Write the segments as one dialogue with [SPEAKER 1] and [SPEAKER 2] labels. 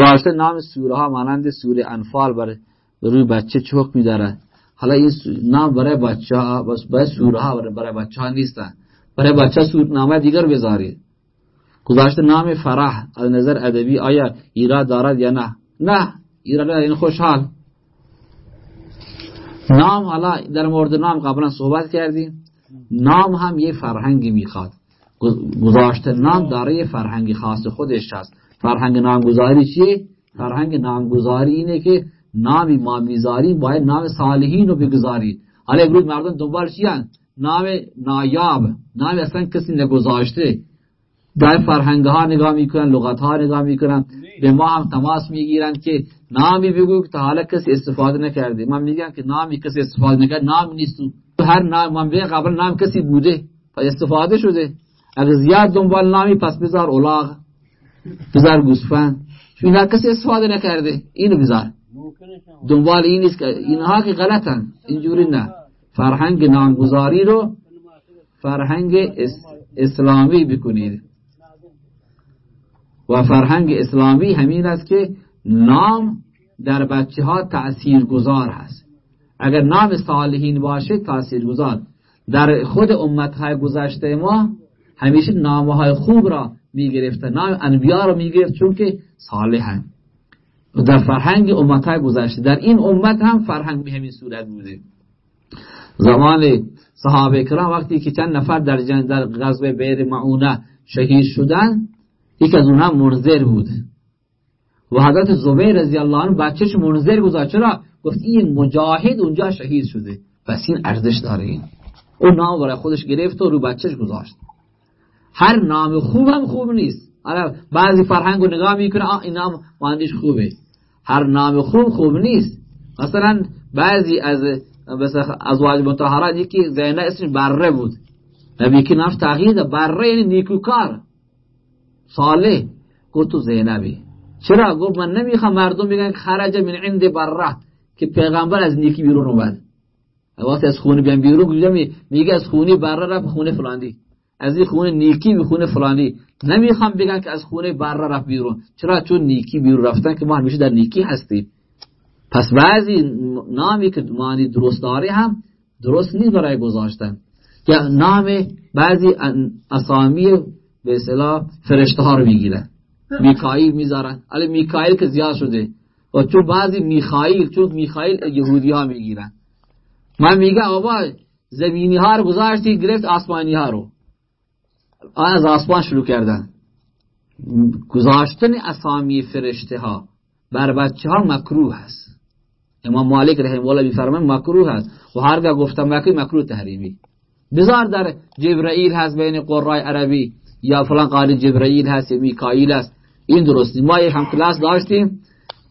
[SPEAKER 1] گذاشته نام سوره ها مانند سوره انفال بر روی بچه چه حکمی داره حالا این نام برای بچه ها بس برای سوره ها برای بچه ها نیستن. برای بچه سور نامه دیگر بذارید. گذاشته نام فرح از نظر ادبی آیا ایراد دارد یا نه؟ نه. ایراد این خوشحال. نام حالا در مورد نام قبلا صحبت کردیم. نام هم یه فرهنگی می‌خواد. گذاشته نام داره یه فرهنگی خاص خودش هست. فرهنگ نامگذاری چیه؟ فرهنگ نامگذاری اینه که نامی ما می‌ذاری باید نام صالحین رو بگذاری حالا امروز مردم دنبال چیان؟ نام نایاب. نام اصلا کسی نگذاشته. در فرهنگ ها نگاه می‌کنن لغت ها نگاه می‌کنن. به ما هم تماس می‌گیرن که نامی بگو که تا حالا کسی استفاده نکرده. من میگم که نامی کسی استفاده نکرده. نام نیست. هر نام من به قبل نام کسی بوده. و استفاده شده. اگر زیاد دنبال نامی پس بذار اولاغ. بذار گوسفند. اینا کسی استفاده نکرده. اینو بذار دنبال این نیست که اینها که غلطن. اینجوری نه. فرهنگ نامگذاری رو فرهنگ اسلامی بکنید. و فرهنگ اسلامی همین است که نام در بچه ها تأثیر گذار هست. اگر نام صالحین باشه تأثیر گذار در خود امت های گذشته ما همیشه نامه های خوب را می گرفته نام انبیا را می گرفت چون که صالحن. در فرهنگ امت های گذشته. در این امت هم فرهنگ به همین صورت بوده. زمان صحابه کرام وقتی که چند نفر در جنگ در غزوه بیر معونه شهید شدن یک از اونها منذر بوده. و حضرت زبیر رضی الله عنه بچهش منذر گذاشت. چرا؟ گفت این مجاهد اونجا شهید شده. پس این ارزش داره. این اون نام برای خودش گرفت و رو بچهش گذاشت. هر نام خوب هم خوب نیست. بعضی فرهنگ رو نگاه می‌کنه آه این نام ماندیش خوبه. هر نام خوب خوب نیست. مثلا بعضی از ازواج متحرات یکی زینب اسمش بره بود. نبی که نامش تغییر بره یعنی نیکوکار. صالح. گفت تو زینبی چرا؟ گفت من نمی‌خوام مردم بگن خرج من عند بره که پیغمبر از نیکی بیرون اومد. وقتی از خونه بیان بیرون میگه از خونه بره رفت خونه فلانی. از این خونه نیکی به خونه فلانی. نمی‌خوام بگن که از خونه بره رفت بیرون. چرا؟ چون نیکی بیرون رفتن که ما همیشه در نیکی هستیم. پس بعضی نامی که معنی درست داره هم درست نیست برای گذاشتن. یا نام بعضی اسامی به اصطلاح فرشته ها رو می‌گیرن. میکائیل می‌ذارن. علی میکائیل که زیاد شده. و چون بعضی میخائیل چون میخائیل یهودی ها می‌گیرن. من میگم آبا زمینی ها رو گذاشتی گرفت آسمانی ها رو. از آسمان شروع کردن. گذاشتن اسامی فرشته ها بر بچه ها مکروه هست امام مالک رحمه الله میفرمان مکروه هست و هرگاه گفتم مکروه مکروه تحریمی. بذار در جبرائیل هست بین قرای عربی. یا فلان قاری جبرائیل هست یا میکائیل هست. این درستی ما یک هم کلاس داشتیم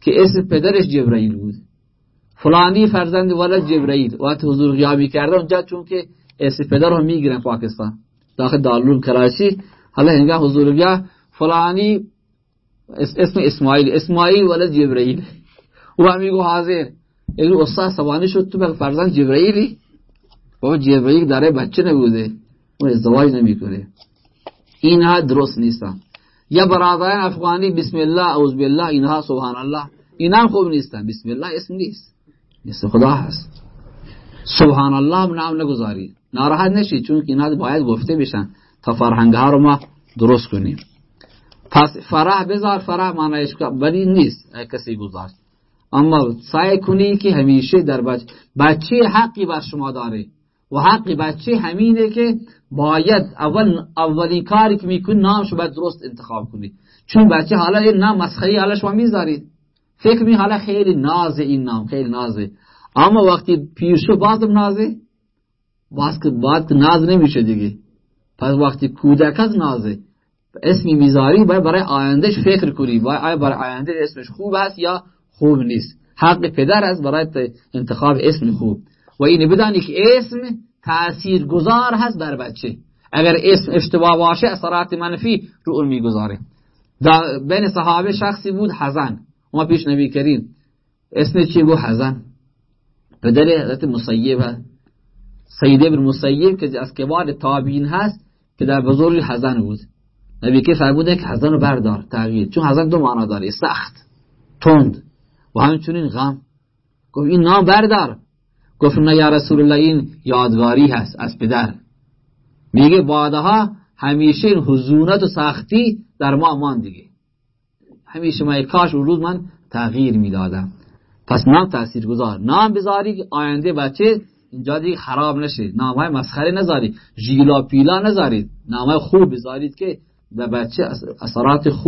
[SPEAKER 1] که اسم پدرش جبرائیل بود. فلانی فرزند ولد جبرائیل وقت حضور غیابی کرده اونجا چون که اسم پدر رو می‌گیرن پاکستان. داخل دارالعلوم کراچی. حالا هنگام حضور غیاب فلانی اسم اسماعیل. اسماعیل ولد جبرائیل و میگو حاضر. یعنی استاد سوانی شد تو به فرزند جبرائیلی بابا جبرائیل داره بچه نبوده. اون ازدواج نمی‌کنه. اینها درست نیستن. یا برادران افغانی بسم الله اعوذ بالله اینها سبحان الله. اینا خوب نیستن. بسم الله اسم نیست. اسم خدا هست. سبحان الله نام نگذاری ناراحت نشید چون اینا باید گفته بشن تا فرهنگ ها رو ما درست کنیم. پس فرح بذار فرح معنیش ولی نیست کسی گذاشت. اما سعی کنی که همیشه در بچه بچه حقی بر شما داره و حق بچه همینه که باید اول اولین کاری که می‌کنی نامشو باید درست انتخاب کنی چون بچه حالا این نام مسخری حالا شما می‌ذارید. فکر می حالا خیلی نازه این نام خیلی نازه. اما وقتی پیرشو بازم نازه باز که بعد ناز نمیشه دیگه پس وقتی کودک از نازه اسمی می‌ذاری باید برای آیندهش فکر کنی باید برای آینده اسمش خوب است یا خوب نیست حق پدر است برای انتخاب اسم خوب و این بدانی که اسم تأثیر گذار هست بر بچه اگر اسم اشتباه باشه اثرات منفی رو اون می‌گذاره بین صحابه شخصی بود حزن ما پیش نبی کریم اسم چی بود حزن پدر حضرت مسیب سید ابن مسیب که از کبار تابعین هست که در بزرگ حزن بود. نبی که فرموده که حزن رو بردار تغییر. چون حزن دو معنا داره سخت تند و همچنین غم. گفت این نام بردار. گفت نه یا رسول الله این یادگاری هست از پدر. میگه بعدها همیشه این حزونت و سختی در ما مان دیگه. همیشه ما کاش اون روز من تغییر می‌دادم. پس نام تاثیر گذار نام بذاری آینده بچه اینجا دیگه خراب نشه نام های مسخره نذارید. ژیلا پیلا نذارید. نام های خوب بذارید که به بچه اثرات خوب